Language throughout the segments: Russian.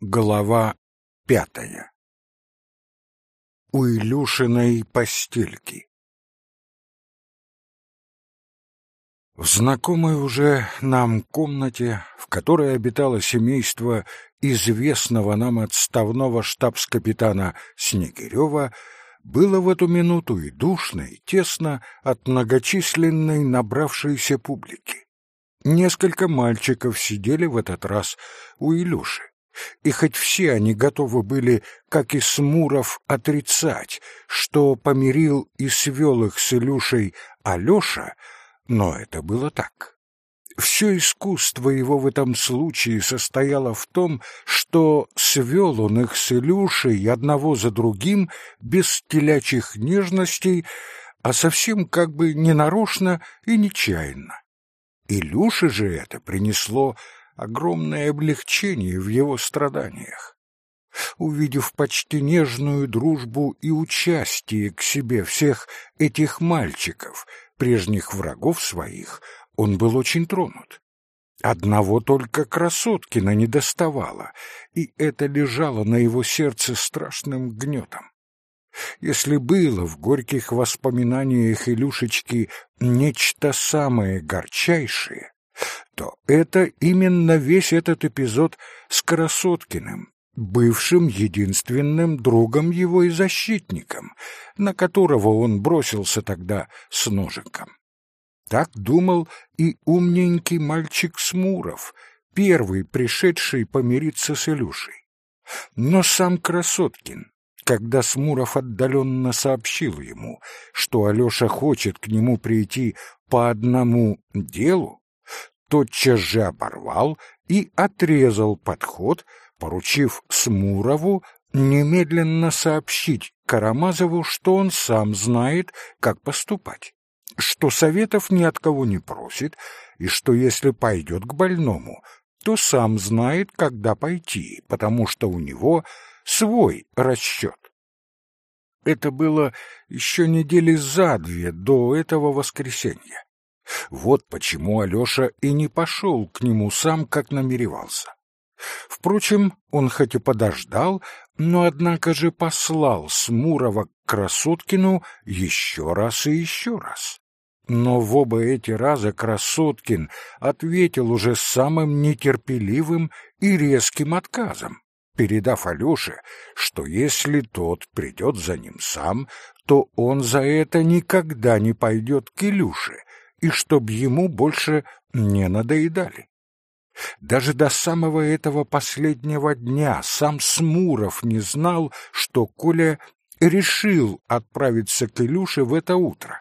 Глава пятая У Илюшиной постельки В знакомой уже нам комнате, в которой обитало семейство известного нам отставного штабс-капитана Снегирева, было в эту минуту и душно, и тесно от многочисленной набравшейся публики. Несколько мальчиков сидели в этот раз у Илюши. И хоть все они готовы были, как и Смуров, отрицать, что помирил и свел их с Илюшей Алеша, но это было так. Все искусство его в этом случае состояло в том, что свел он их с Илюшей одного за другим, без телячьих нежностей, а совсем как бы ненарочно и нечаянно. Илюше же это принесло огромное облегчение в его страданиях. Увидев почти нежную дружбу и участие к себе всех этих мальчиков, прежних врагов своих, он был очень тронут. Одного только Красоткина не доставало, и это лежало на его сердце страшным гнетом. Если было в горьких воспоминаниях Илюшечки нечто самое горчайшее, то это именно весь этот эпизод с Красоткиным, бывшим единственным другом его и защитником, на которого он бросился тогда с ножиком. Так думал и умненький мальчик Смуров, первый пришедший помириться с Илюшей. Но сам Красоткин, когда Смуров отдаленно сообщил ему, что Алеша хочет к нему прийти по одному делу, тотчас же оборвал и отрезал подход, поручив Смурову немедленно сообщить Карамазову, что он сам знает, как поступать, что советов ни от кого не просит, и что если пойдет к больному, то сам знает, когда пойти, потому что у него свой расчет. Это было еще недели за две до этого воскресенья. Вот почему Алеша и не пошел к нему сам, как намеревался. Впрочем, он хоть и подождал, но однако же послал Смурова к Красоткину еще раз и еще раз. Но в оба эти раза Красоткин ответил уже самым нетерпеливым и резким отказом, передав Алёше, что если тот придет за ним сам, то он за это никогда не пойдет к Илюше, и чтоб ему больше не надоедали. Даже до самого этого последнего дня сам Смуров не знал, что Коля решил отправиться к Илюше в это утро.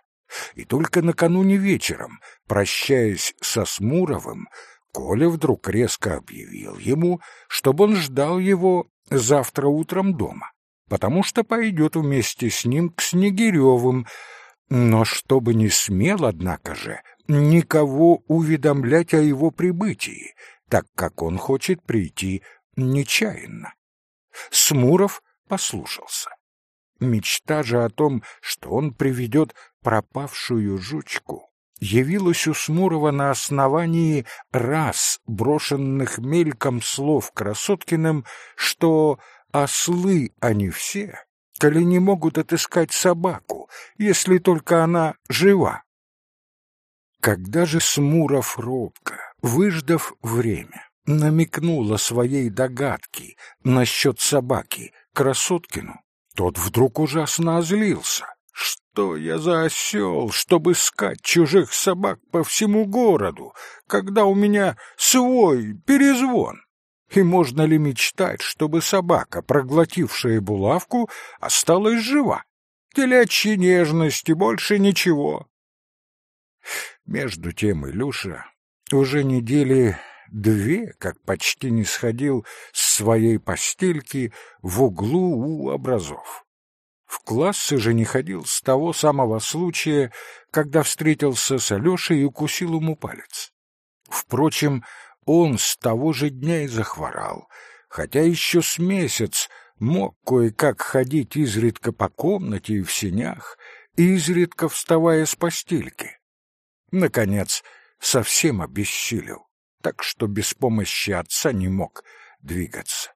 И только накануне вечером, прощаясь со Смуровым, Коля вдруг резко объявил ему, чтобы он ждал его завтра утром дома, потому что пойдет вместе с ним к Снегиревым, но чтобы не смел, однако же, никого уведомлять о его прибытии, так как он хочет прийти нечаянно. Смуров послушался. Мечта же о том, что он приведет пропавшую жучку, явилась у Смурова на основании раз брошенных мельком слов Красоткиным, что ослы они все, коли не могут отыскать собаку, если только она жива. Когда же Смуров робко, выждав время, намекнул о своей догадке насчет собаки Красоткину, тот вдруг ужасно озлился. Что я за осел, чтобы искать чужих собак по всему городу, когда у меня свой перезвон? И можно ли мечтать, чтобы собака, проглотившая булавку, осталась жива? Телячьи нежности, больше ничего. Между тем Илюша уже недели две, как почти не сходил с своей постельки в углу у образов. В классы же не ходил с того самого случая, когда встретился с Алешей и укусил ему палец. Впрочем, он с того же дня и захворал, хотя еще с месяц мог кое-как ходить изредка по комнате и в сенях, изредка вставая с постельки. Наконец, совсем обессилел, так что без помощи отца не мог двигаться.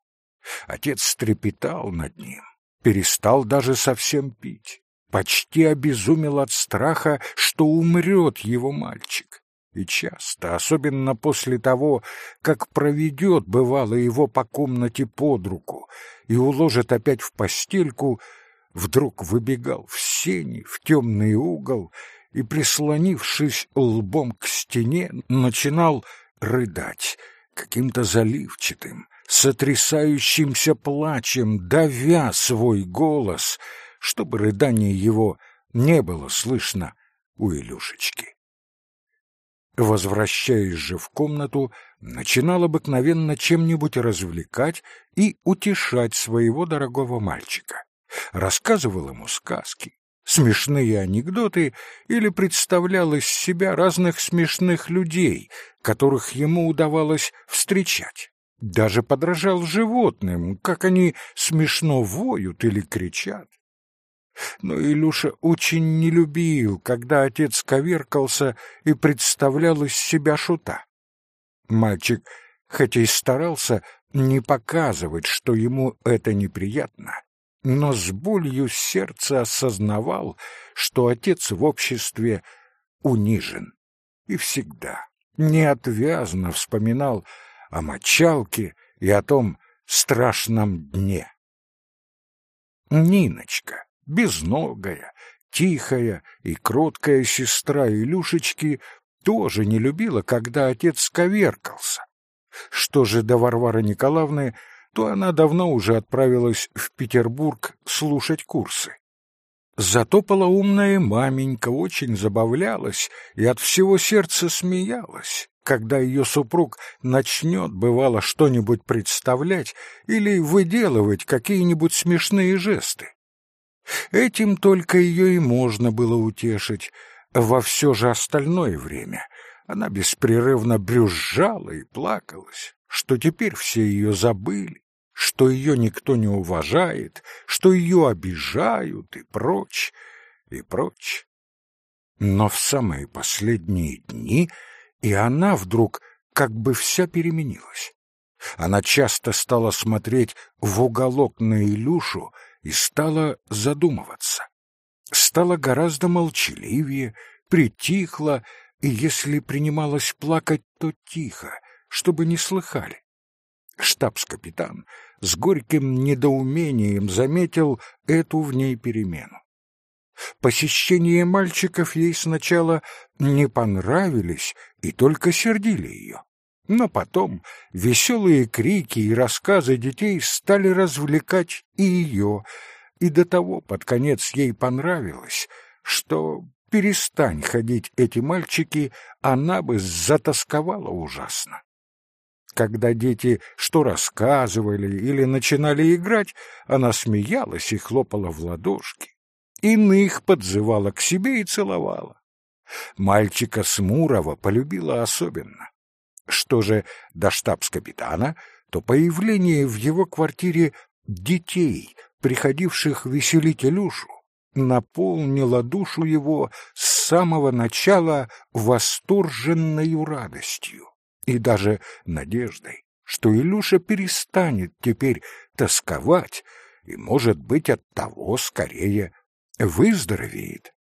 Отец трепетал над ним, перестал даже совсем пить, почти обезумел от страха, что умрет его мальчик. И часто, особенно после того, как проведет, бывало, его по комнате под руку и уложит опять в постельку, вдруг выбегал в сени, в темный угол и, прислонившись лбом к стене, начинал рыдать каким-то заливчатым, сотрясающимся плачем, давя свой голос, чтобы рыдание его не было слышно у Илюшечки. Возвращаясь же в комнату, начинал обыкновенно чем-нибудь развлекать и утешать своего дорогого мальчика. Рассказывал ему сказки, смешные анекдоты или представлял из себя разных смешных людей, которых ему удавалось встречать. Даже подражал животным, как они смешно воют или кричат. Но Илюша очень не любил, когда отец коверкался и представлял из себя шута. Мальчик, хотя и старался не показывать, что ему это неприятно, но с болью сердца осознавал, что отец в обществе унижен. И всегда неотвязно вспоминал о мочалке и о том страшном дне. Ниночка, безногая, тихая и кроткая сестра Илюшечки, тоже не любила, когда отец коверкался. Что же до Варвары Николаевны, то она давно уже отправилась в Петербург слушать курсы. Зато полоумная маменька очень забавлялась и от всего сердца смеялась, когда ее супруг начнет, бывало, что-нибудь представлять или выделывать какие-нибудь смешные жесты. Этим только ее и можно было утешить. Во все же остальное время она беспрерывно брюзжала и плакалась, что теперь все ее забыли, что ее никто не уважает, что ее обижают и прочь, и прочь. Но в самые последние дни и она вдруг как бы вся переменилась. Она часто стала смотреть в уголок на Илюшу и стала задумываться. Стала гораздо молчаливее, притихла, и если принималась плакать, то тихо, чтобы не слыхали. Штабс-капитан с горьким недоумением заметил эту в ней перемену. Посещения мальчиков ей сначала не понравились и только сердили ее. Но потом веселые крики и рассказы детей стали развлекать и ее, и до того под конец ей понравилось, что перестань ходить эти мальчики, она бы затасковала ужасно. Когда дети что рассказывали или начинали играть, она смеялась и хлопала в ладошки. Иных подзывала к себе и целовала. Мальчика Смурова полюбила особенно. Что же до штабс-капитана, то появление в его квартире детей, приходивших веселить Илюшу, наполнило душу его с самого начала восторженной радостью и даже надеждой, что Илюша перестанет теперь тосковать и, может быть, от того скорее выздоровеет.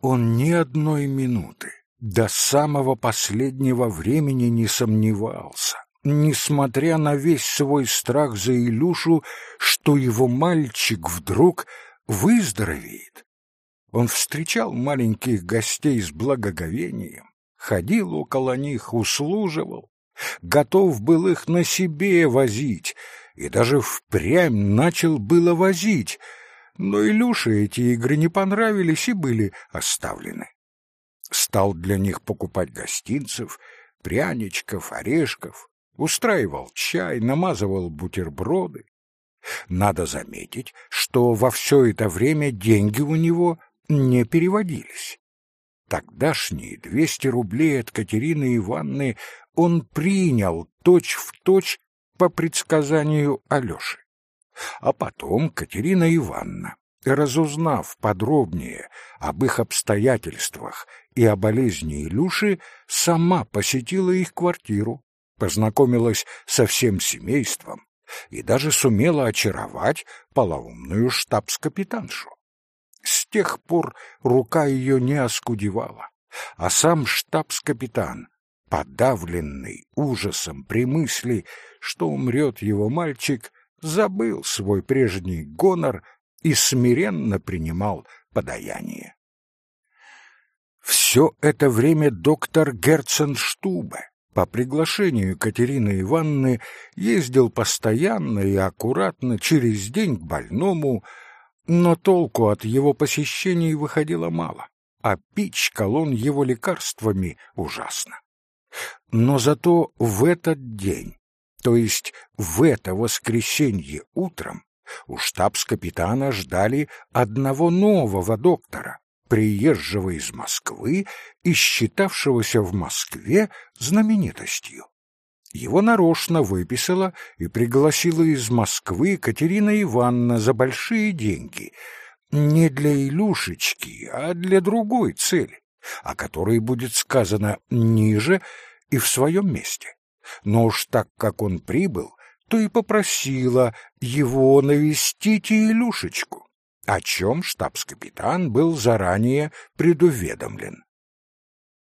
Он ни одной минуты до самого последнего времени не сомневался, несмотря на весь свой страх за Илюшу, что его мальчик вдруг выздоровеет. Он встречал маленьких гостей с благоговением, ходил около них, услуживал, готов был их на себе возить, и даже впрямь начал было возить, но Илюше эти игры не понравились и были оставлены. Стал для них покупать гостинцев, пряничков, орешков, устраивал чай, намазывал бутерброды. Надо заметить, что во все это время деньги у него не переводились. Тогдашние двести рублей от Катерины Ивановны он принял точь-в-точь точь по предсказанию Алёши. А потом Катерина Ивановна, разузнав подробнее об их обстоятельствах и о болезни Илюши, сама посетила их квартиру, познакомилась со всем семейством, и даже сумела очаровать полоумную штабс-капитаншу. С тех пор рука ее не оскудевала, а сам штабс-капитан, подавленный ужасом при мысли, что умрет его мальчик, забыл свой прежний гонор и смиренно принимал подаяние. Все это время доктор Герценштубе по приглашению Катерины Ивановны ездил постоянно и аккуратно через день к больному, но толку от его посещений выходило мало, а пичкал он его лекарствами ужасно. Но зато в этот день, то есть в это воскресенье утром, у штабс-капитана ждали одного нового доктора, приезжего из Москвы и считавшегося в Москве знаменитостью. Его нарочно выписала и пригласила из Москвы Катерина Ивановна за большие деньги, не для Илюшечки, а для другой цели, о которой будет сказано ниже и в своем месте. Но уж так как он прибыл, то и попросила его навестить Илюшечку о чем штабс-капитан был заранее предуведомлен.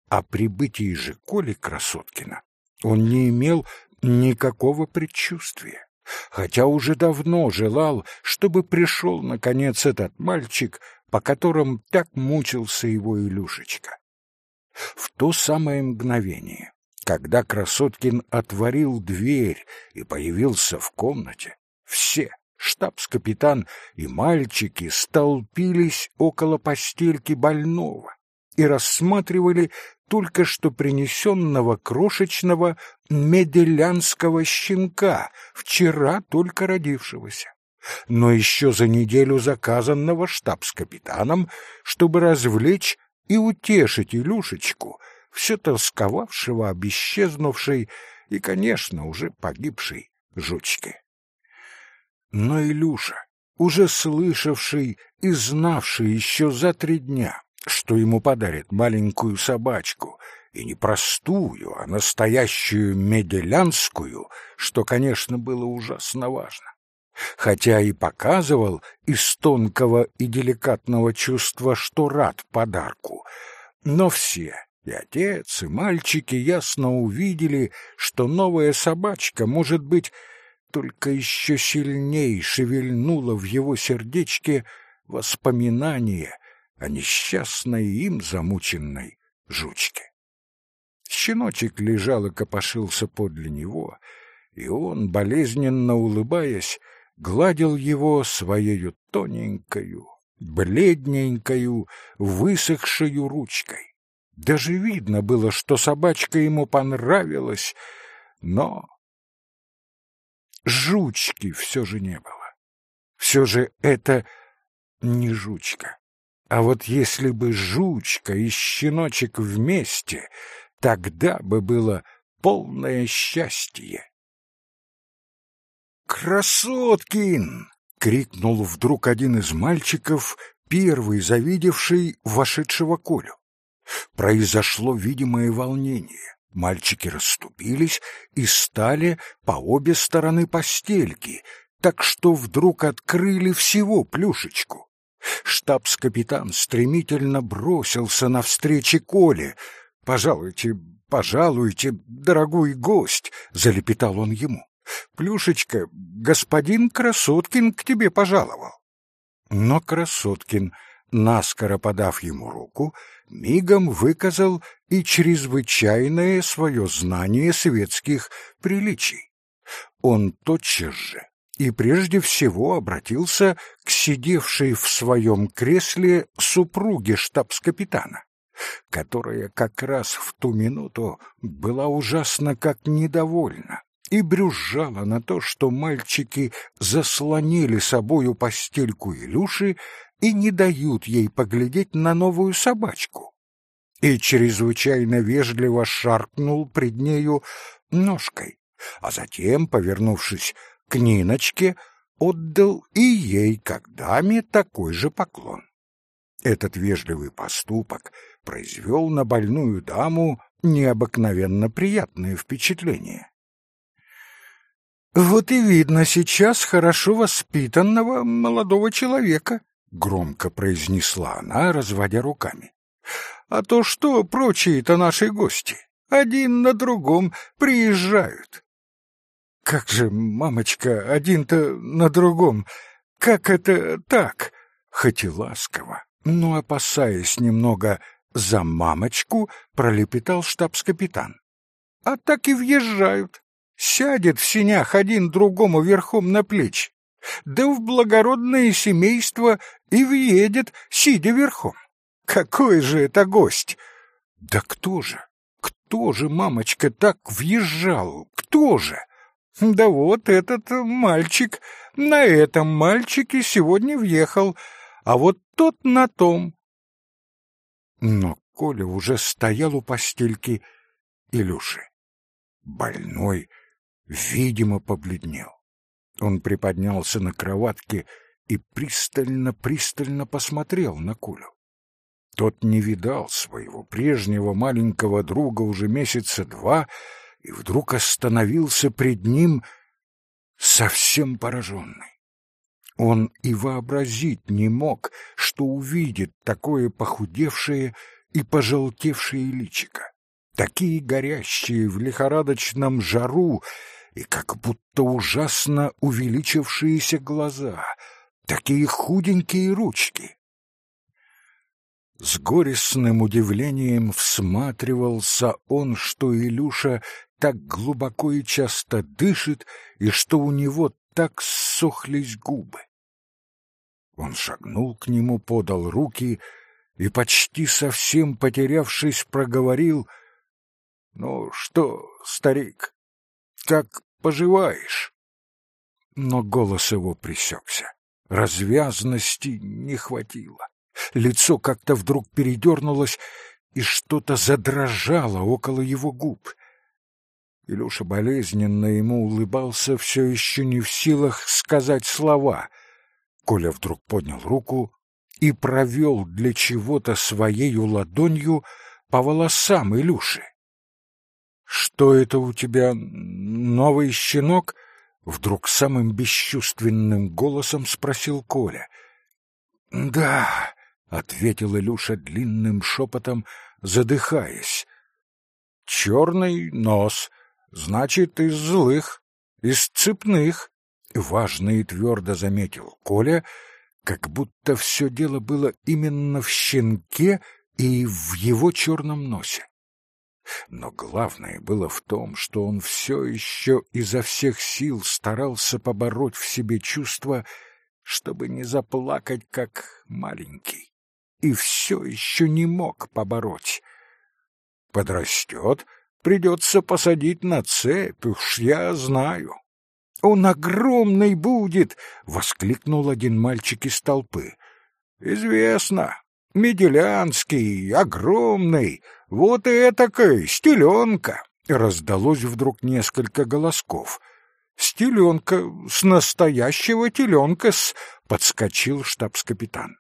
О прибытии же Коли Красоткина он не имел никакого предчувствия, хотя уже давно желал, чтобы пришел, наконец, этот мальчик, по которым так мучился его Илюшечка. В то самое мгновение, когда Красоткин отворил дверь и появился в комнате, все, штабс-капитан и мальчики столпились около постельки больного и рассматривали только что принесенного крошечного меделянского щенка, вчера только родившегося, но еще за неделю заказанного штабс-капитаном, чтобы развлечь и утешить Илюшечку, все тосковавшего об исчезнувшей и, конечно, уже погибшей жучке. Но Илюша, уже слышавший и знавший еще за три дня, что ему подарят маленькую собачку, и не простую, а настоящую меделянскую, что, конечно, было ужасно важно. Хотя и показывал из тонкого и деликатного чувства, что рад подарку, но все, и отец, и мальчики ясно увидели, что новая собачка может быть только еще сильней шевельнуло в его сердечке воспоминание о несчастной им замученной жучке. Щеночек лежал и копошился подле него, и он, болезненно улыбаясь, гладил его своею тоненькою, бледненькою, высохшую ручкой. Даже видно было, что собачка ему понравилась, но жучки все же не было. Все же это не жучка. А вот если бы жучка и щеночек вместе, тогда бы было полное счастье. «Красоткин!» — крикнул вдруг один из мальчиков, первый завидевший вошедшего Колю. Произошло видимое волнение. Мальчики расступились и стали по обе стороны постельки, так что вдруг открыли всего плюшечку. Штабс-капитан стремительно бросился навстречу Коле. «Пожалуйте, пожалуйте, дорогой гость!» — залепетал он ему. «Плюшечка, господин Красоткин к тебе пожаловал». Но Красоткин, наскоро подав ему руку, мигом выказал и чрезвычайное свое знание светских приличий. Он тотчас же и прежде всего обратился к сидевшей в своем кресле супруге штабс-капитана, которая как раз в ту минуту была ужасно как недовольна и брюзжала на то, что мальчики заслонили собою постельку Илюши и не дают ей поглядеть на новую собачку. И чрезвычайно вежливо шаркнул пред нею ножкой, а затем, повернувшись к Ниночке, отдал и ей, как даме, такой же поклон. Этот вежливый поступок произвел на больную даму необыкновенно приятное впечатление. Вот и видно сейчас хорошо воспитанного молодого человека, громко произнесла она, разводя руками. А то что прочие-то наши гости? Один на другом приезжают. Как же, мамочка, один-то на другом? Как это так? Хоть и ласково, но опасаясь немного за мамочку, пролепетал штабс-капитан. А так и въезжают. Сядет в синях один другому верхом на плечи, да в благородное семейство и въедет, сидя верхом. Какой же это гость? Да кто же? Кто же, мамочка, так въезжал? Кто же? Да вот этот мальчик, на этом мальчике сегодня въехал, а вот тот на том. Но Коля уже стоял у постельки Илюши. Больной, видимо, побледнел. Он приподнялся на кроватке и пристально-пристально посмотрел на Колю. Тот не видал своего прежнего маленького друга уже месяца два и вдруг остановился пред ним совсем пораженный. Он и вообразить не мог, что увидит такое похудевшее и пожелтевшее личико, такие горящие в лихорадочном жару и как будто ужасно увеличившиеся глаза, такие худенькие ручки. С горестным удивлением всматривался он, что Илюша так глубоко и часто дышит, и что у него так ссохлись губы. Он шагнул к нему, подал руки и, почти совсем потерявшись, проговорил — Ну что, старик, как поживаешь? Но голос его пресекся. Развязности не хватило. Лицо как-то вдруг передернулось, и что-то задрожало около его губ. Илюша болезненно ему улыбался, все еще не в силах сказать слова. Коля вдруг поднял руку и провел для чего-то своею ладонью по волосам Илюши. «Что это у тебя, новый щенок?» — вдруг самым бесчувственным голосом спросил Коля. «Да», — ответил Илюша длинным шепотом, задыхаясь. «Черный нос, значит, из злых, из цепных», — важно и твердо заметил Коля, как будто все дело было именно в щенке и в его черном носе. Но главное было в том, что он все еще изо всех сил старался побороть в себе чувство, чтобы не заплакать, как маленький, и все еще не мог побороть. Подрастет, придется посадить на цепь, уж я знаю. «Он огромный будет!» — воскликнул один мальчик из толпы. «Известно. Меделянский, огромный, вот и этакой, стеленка!» Раздалось вдруг несколько голосков. «Стеленка, с настоящего теленка-с!» — подскочил штабс-капитан.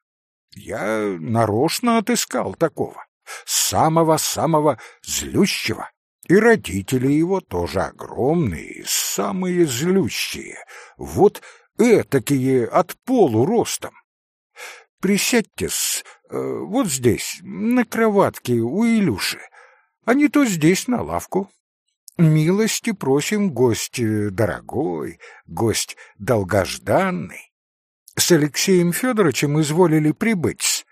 «Я нарочно отыскал такого, самого-самого злющего, и родители его тоже огромные, самые злющие, вот этакие от полу ростом. Присядьте-с, вот здесь, на кроватке у Илюши, а не то здесь на лавку. Милости просим, гость дорогой, гость долгожданный. С Алексеем Федоровичем изволили прибыть.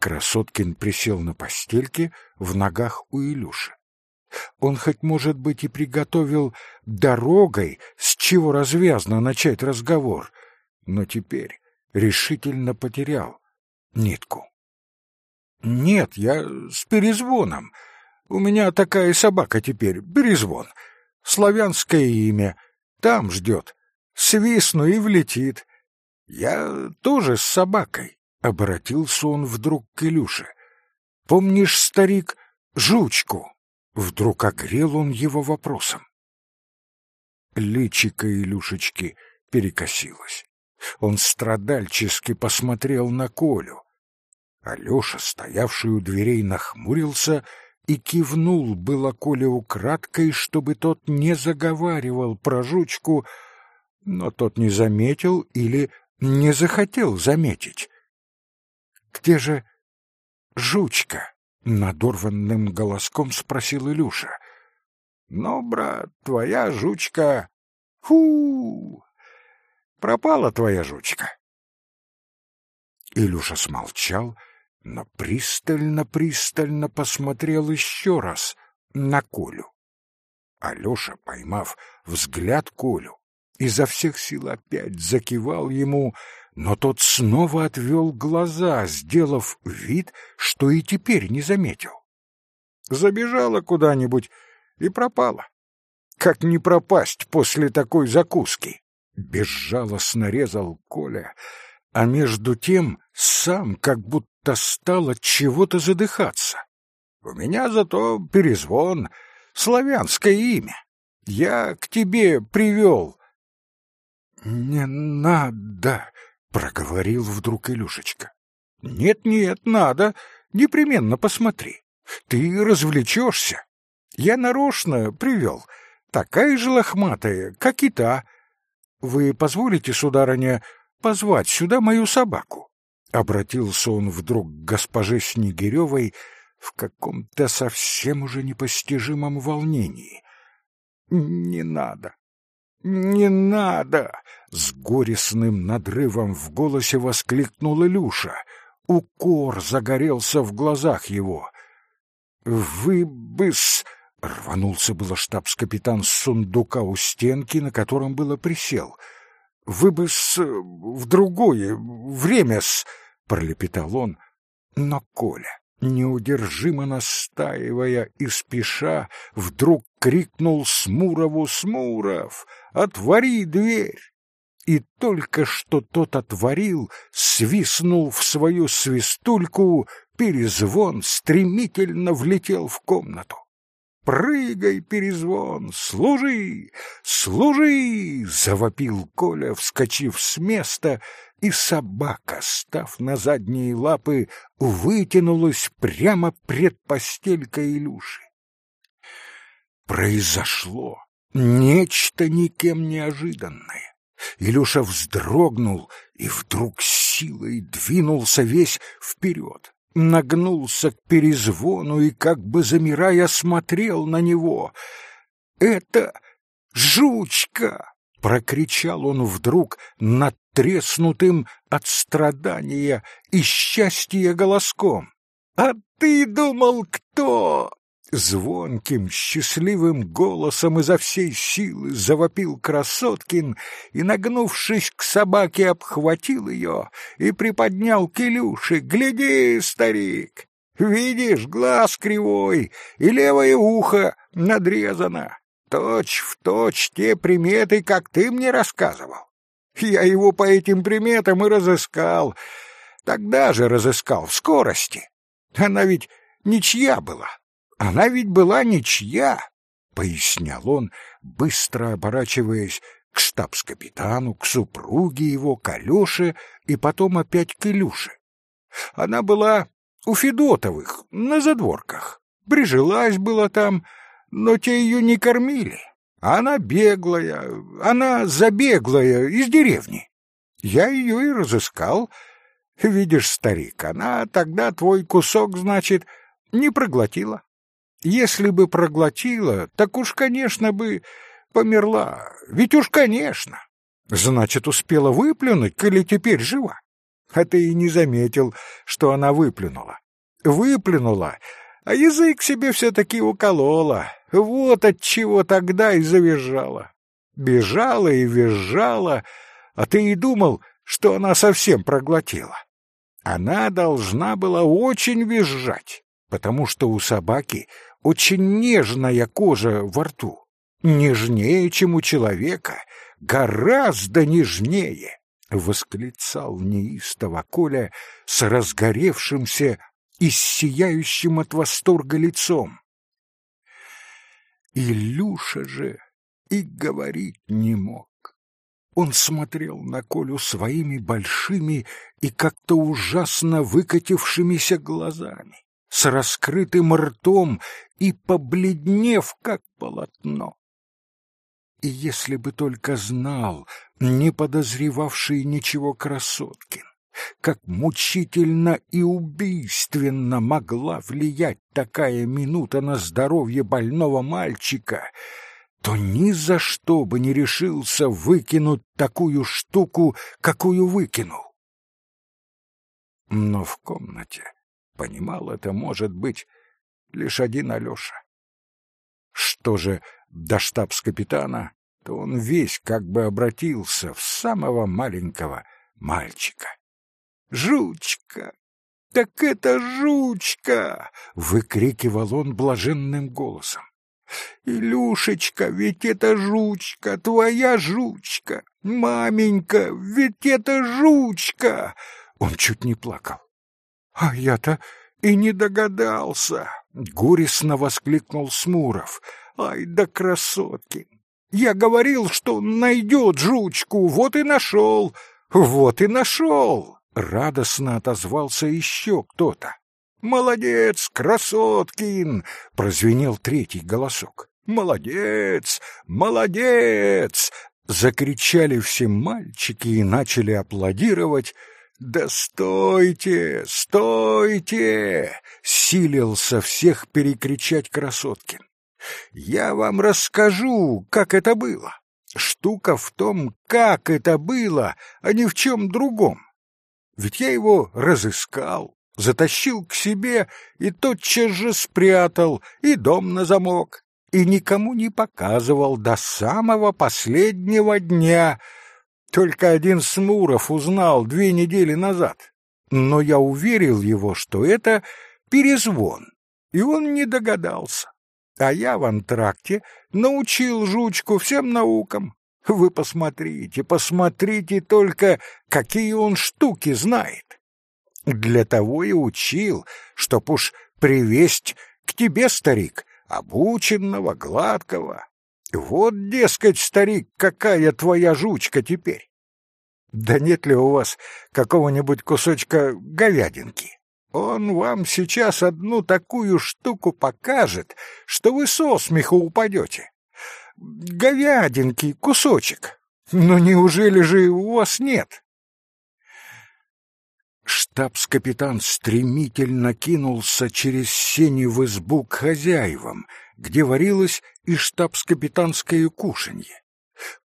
Красоткин присел на постельке в ногах у Илюши. Он хоть, может быть, и приготовил дорогой, с чего развязно начать разговор, но теперь решительно потерял нитку. «Нет, я с перезвоном. У меня такая собака теперь, перезвон. Славянское имя. Там ждет. Свистну и влетит. Я тоже с собакой», — обратился он вдруг к Илюше. «Помнишь, старик, жучку?» Вдруг огрел он его вопросом. Личико Илюшечки перекосилось. Он страдальчески посмотрел на Колю. Алеша, стоявший у дверей, нахмурился и кивнул было Коле украдкой, чтобы тот не заговаривал про жучку, но тот не заметил или не захотел заметить. «Где же жучка?» — надорванным голоском спросил Илюша. «Ну, брат, твоя жучка... Фу! Пропала твоя жучка!» Илюша смолчал, но пристально-пристально посмотрел еще раз на Колю. Алеша, поймав взгляд Колю, изо всех сил опять закивал ему, но тот снова отвел глаза, сделав вид, что и теперь не заметил. Забежала куда-нибудь и пропала. Как не пропасть после такой закуски? Безжалостно резал Коля, а между тем сам как будто стал от чего-то задыхаться. У меня зато перезвон, славянское имя. Я к тебе привел. — Не надо, — проговорил вдруг Илюшечка. «Нет, — Нет-нет, надо, непременно посмотри. Ты развлечешься. Я нарочно привел, такая же лохматая, как и та. Вы позволите, сударыня, позвать сюда мою собаку?» Обратился он вдруг к госпоже Снегиревой в каком-то совсем уже непостижимом волнении. «Не надо! Не надо!» — с горестным надрывом в голосе воскликнул Илюша. Укор загорелся в глазах его. «Вы бы с...» — рванулся было штабс-капитан с сундука у стенки, на котором было присел — вы бы с... в другое время-с... — пролепетал он. Но Коля, неудержимо настаивая и спеша, вдруг крикнул Смурову «Смуров! Отвори дверь!» И только что тот отворил, свистнул в свою свистульку, перезвон стремительно влетел в комнату. Прыгай, перезвон, служи, служи! Завопил Коля, вскочив с места, и собака, став на задние лапы, вытянулась прямо пред постелькой Илюши. Произошло нечто никем неожиданное. Илюша вздрогнул и вдруг силой двинулся весь вперед нагнулся к перезвону и, как бы замирая, смотрел на него. «Это жучка!» — прокричал он вдруг надтреснутым от страдания и счастья голоском. «А ты думал, кто?» Звонким, счастливым голосом изо всей силы завопил Красоткин и, нагнувшись к собаке, обхватил ее и приподнял к Илюше. «Гляди, старик! Видишь, глаз кривой и левое ухо надрезано. Точь в точь те приметы, как ты мне рассказывал. Я его по этим приметам и разыскал. Тогда же разыскал, в скорости. Она ведь ничья была». Она ведь была ничья, — пояснял он, быстро оборачиваясь к штабс-капитану, к супруге его, к Алёше и потом опять к Илюше. Она была у Федотовых, на задворках. Прижилась была там, но те ее не кормили. Она беглая, она забеглая из деревни. Я ее и разыскал. Видишь, старик, она тогда твой кусок, значит, не проглотила. Если бы проглотила, так уж, конечно, бы померла. Ведь уж, конечно. Значит, успела выплюнуть, или теперь жива? А ты и не заметил, что она выплюнула. Выплюнула, а язык себе все-таки уколола. Вот от чего тогда и завизжала. Бежала и визжала, а ты и думал, что она совсем проглотила. Она должна была очень визжать, потому что у собаки очень нежная кожа во рту, нежнее, чем у человека, гораздо нежнее, — восклицал неистово Коля с разгоревшимся и сияющим от восторга лицом. Илюша же и говорить не мог. Он смотрел на Колю своими большими и как-то ужасно выкатившимися глазами с раскрытым ртом и побледнев, как полотно. И если бы только знал, не подозревавший ничего Красоткин, как мучительно и убийственно могла влиять такая минута на здоровье больного мальчика, то ни за что бы не решился выкинуть такую штуку, какую выкинул. Но в комнате понимал это, может быть, лишь один Алёша. Что же до штабс-капитана, то он весь как бы обратился в самого маленького мальчика. «Жучка! Так это жучка!» — выкрикивал он блаженным голосом. «Илюшечка, ведь это жучка, твоя жучка! Маменька, ведь это жучка!» Он чуть не плакал. «А я-то и не догадался!» — горестно воскликнул Смуров. «Ай да красотки! Я говорил, что найдет жучку, вот и нашел! Вот и нашел!» Радостно отозвался еще кто-то. «Молодец, Красоткин!» — прозвенел третий голосок. «Молодец! Молодец!» — закричали все мальчики и начали аплодировать. «Да стойте! Стойте!» — силился всех перекричать Красоткин. «Я вам расскажу, как это было. Штука в том, как это было, а не в чем другом. Ведь я его разыскал, затащил к себе и тотчас же спрятал и дом на замок, и никому не показывал до самого последнего дня. Только один Смуров узнал две недели назад, но я уверил его, что это перезвон, и он не догадался. А я в антракте научил жучку всем наукам, вы посмотрите, посмотрите только, какие он штуки знает. Для того и учил, чтоб уж привесть к тебе, старик, обученного, гладкого. Вот, дескать, старик, какая твоя жучка теперь. Да нет ли у вас какого-нибудь кусочка говядинки? Он вам сейчас одну такую штуку покажет, что вы со смеху упадете говядинки, кусочек. Но неужели же у вас нет? Штабс-капитан стремительно кинулся через сени в избу к хозяевам, где варилось и штабс-капитанское кушанье.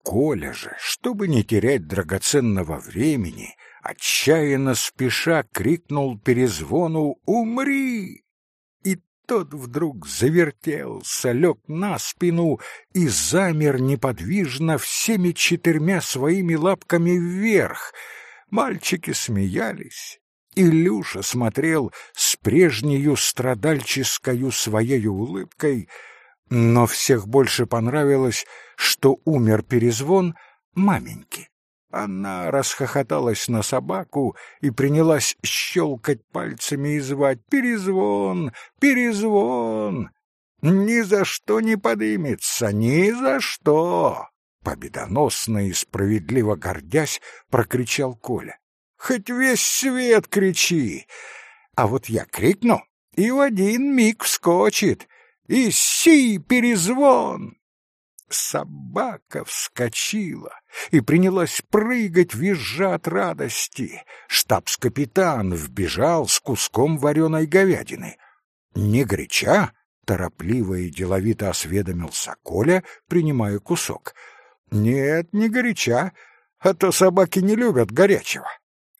Коля же, чтобы не терять драгоценного времени, отчаянно спеша крикнул перезвону «Умри!» Тот вдруг завертелся, лег на спину и замер неподвижно всеми четырьмя своими лапками вверх. Мальчики смеялись. Илюша смотрел с прежнею страдальческою своей улыбкой, но всех больше понравилось, что умер перезвон маменьки. Она расхохоталась на собаку и принялась щелкать пальцами и звать «Перезвон! Перезвон!» «Ни за что не подымется! Ни за что!» Победоносно и справедливо гордясь, прокричал Коля. «Хоть весь свет кричи! А вот я крикну, и в один миг вскочит, и си перезвон!» Собака вскочила и принялась прыгать, визжа от радости. Штабс-капитан вбежал с куском вареной говядины. Не горяча, торопливо и деловито осведомился Коля, принимая кусок. Нет, не горяча, а то собаки не любят горячего.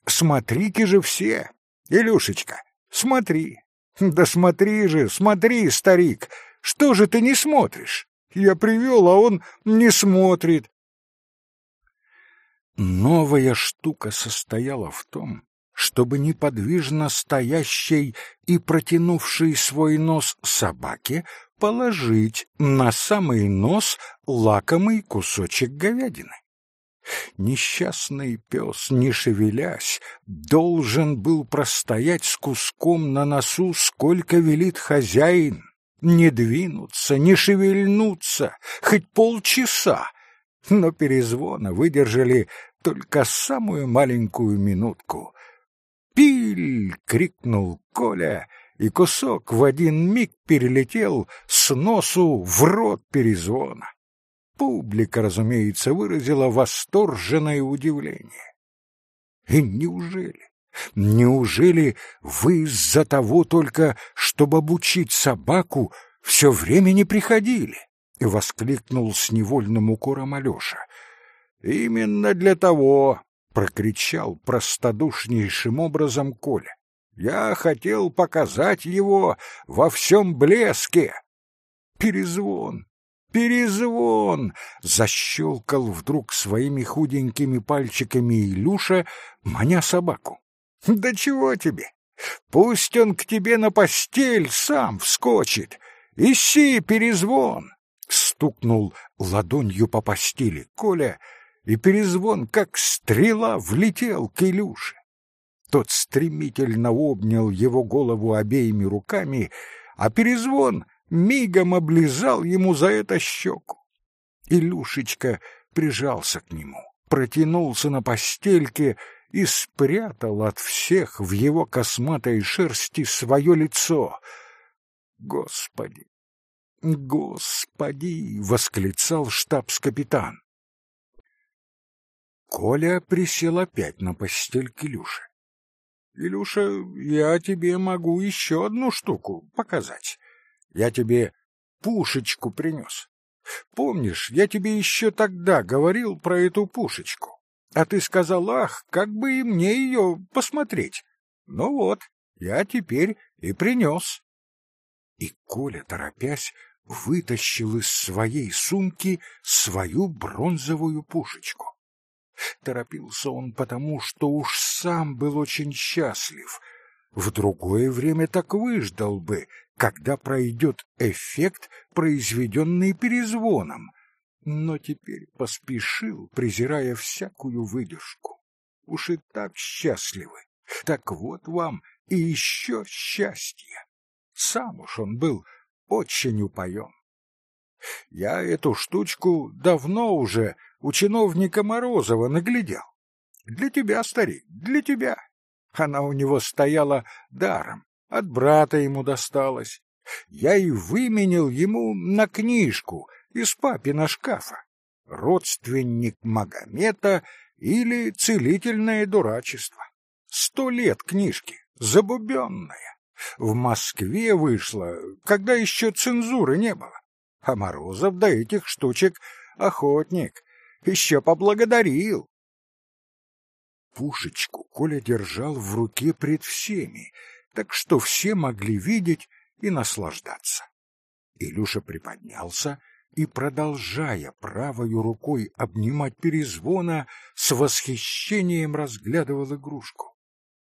Смотрите же все, Илюшечка, смотри. Да смотри же, смотри, старик, что же ты не смотришь? Я привел, а он не смотрит. Новая штука состояла в том, чтобы неподвижно стоящей и протянувшей свой нос собаке положить на самый нос лакомый кусочек говядины. Несчастный пес, не шевелясь, должен был простоять с куском на носу, сколько велит хозяин, не двинуться, не шевельнуться, хоть полчаса, но перезвона выдержали только самую маленькую минутку. «Пиль!» — крикнул Коля и кусок в один миг перелетел с носу в рот перезвона. Публика, разумеется, выразила восторженное удивление. И неужели, неужели вы из-за того только, чтобы обучить собаку, все время не приходили? — воскликнул с невольным укором Алеша. — Именно для того, — прокричал простодушнейшим образом Коля. — Я хотел показать его во всем блеске. Перезвон, перезвон! — защелкал вдруг своими худенькими пальчиками Илюша, маня собаку. — Да чего тебе? Пусть он к тебе на постель сам вскочит. Ищи перезвон! стукнул ладонью по постели Коля, и перезвон, как стрела, влетел к Илюше. Тот стремительно обнял его голову обеими руками, а перезвон мигом облизал ему за это щеку. Илюшечка прижался к нему, протянулся на постельке и спрятал от всех в его косматой шерсти свое лицо. Господи, «Господи!» — восклицал штабс-капитан. Коля присел опять на постель к Илюше. «Илюша, я тебе могу еще одну штуку показать. Я тебе пушечку принес. Помнишь, я тебе еще тогда говорил про эту пушечку, а ты сказал, ах, как бы и мне ее посмотреть. Ну вот, я теперь и принес». И Коля, торопясь, вытащил из своей сумки свою бронзовую пушечку. Торопился он потому, что уж сам был очень счастлив. В другое время так выждал бы, когда пройдет эффект, произведенный перезвоном. Но теперь поспешил, презирая всякую выдержку. Уж и так счастливы. Так вот вам и еще счастье. Сам уж он был очень упоен. Я эту штучку давно уже у чиновника Морозова наглядел. Для тебя, старик, для тебя. Она у него стояла даром, от брата ему досталась. Я и выменил ему на книжку из папина шкафа. Родственник Магомета или целительное дурачество. Сто лет книжки, забубенная. В Москве вышла, когда еще цензуры не было. А Морозов до этих штучек охотник. Еще поблагодарил. Пушечку Коля держал в руке пред всеми, так что все могли видеть и наслаждаться. Илюша приподнялся и, продолжая правою рукой обнимать перезвона, с восхищением разглядывал игрушку.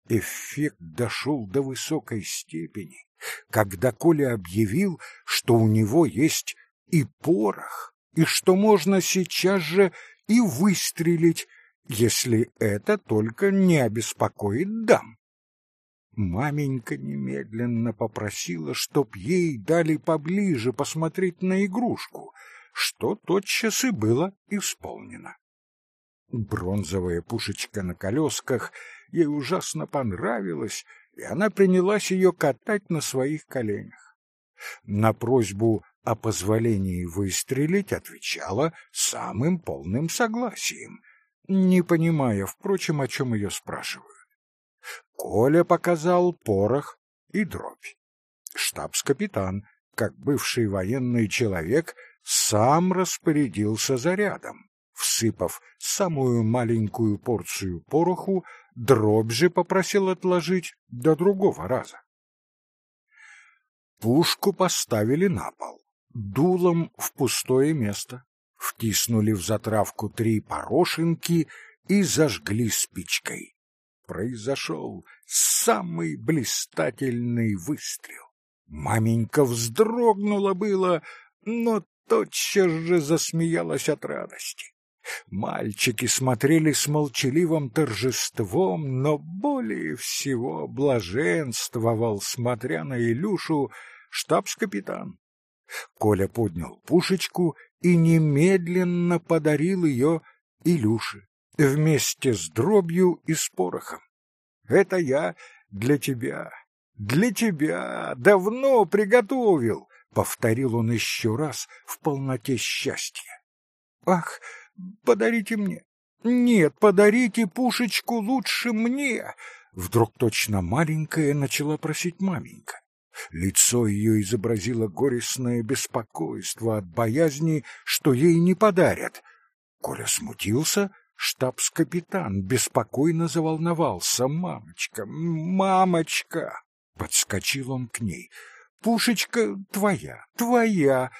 Эффект дошел до высокой степени, когда Коля объявил, что у него есть и порох, и что можно сейчас же и выстрелить, если это только не обеспокоит дам. Маменька немедленно попросила, чтоб ей дали поближе посмотреть на игрушку, что тотчас и было исполнено. Бронзовая пушечка на колесках ей ужасно понравилась, и она принялась ее катать на своих коленях. На просьбу о позволении выстрелить отвечала самым полным согласием, не понимая, впрочем, о чем ее спрашивают. Коля показал порох и дробь. Штабс-капитан, как бывший военный человек, сам распорядился зарядом всыпав самую маленькую порцию пороху, дробь же попросил отложить до другого раза. Пушку поставили на пол, дулом в пустое место, втиснули в затравку три порошинки и зажгли спичкой. Произошел самый блистательный выстрел. Маменька вздрогнула было, но тотчас же засмеялась от радости. Мальчики смотрели с молчаливым торжеством, но более всего блаженствовал, смотря на Илюшу, штабс-капитан. Коля поднял пушечку и немедленно подарил ее Илюше вместе с дробью и с порохом. «Это я для тебя, для тебя давно приготовил, — повторил он еще раз в полноте счастья. Ах, подарите мне! Нет, подарите пушечку лучше мне! Вдруг точно маленькая начала просить маменька. Лицо ее изобразило горестное беспокойство от боязни, что ей не подарят. Коля смутился, штабс-капитан беспокойно заволновался. «Мамочка, мамочка!» Подскочил он к ней. «Пушечка твоя, твоя,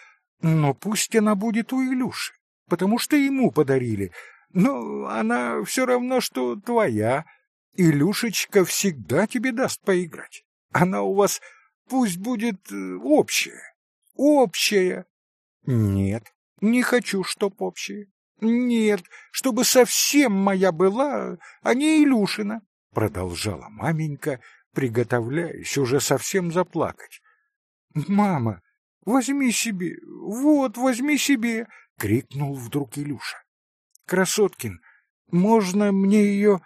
но пусть она будет у Илюши, потому что ему подарили, но она все равно, что твоя. Илюшечка всегда тебе даст поиграть. Она у вас пусть будет э, общая. Общая. Нет, не хочу, чтоб общая. Нет, чтобы совсем моя была, а не Илюшина, продолжала маменька, приготовляясь уже совсем заплакать. Мама, возьми себе, вот, возьми себе, крикнул вдруг Илюша. Красоткин, можно мне ее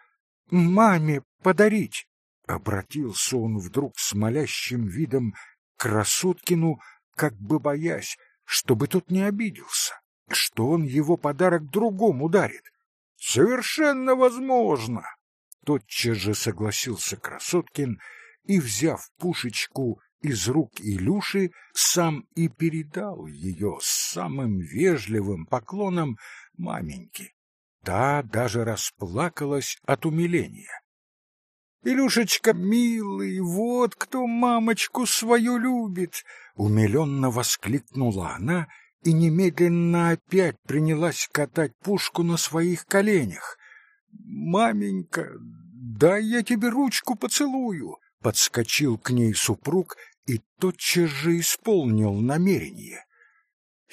маме подарить? Обратился он вдруг с молящим видом к Красоткину, как бы боясь, чтобы тот не обиделся, что он его подарок другому дарит. Совершенно возможно. Тотчас же согласился Красоткин и, взяв пушечку из рук Илюши, сам и передал ее с самым вежливым поклоном маменьке. Та даже расплакалась от умиления. Илюшечка, милый, вот кто мамочку свою любит! Умиленно воскликнула она и немедленно опять принялась катать пушку на своих коленях. Маменька, дай я тебе ручку поцелую! Подскочил к ней супруг и тотчас же исполнил намерение.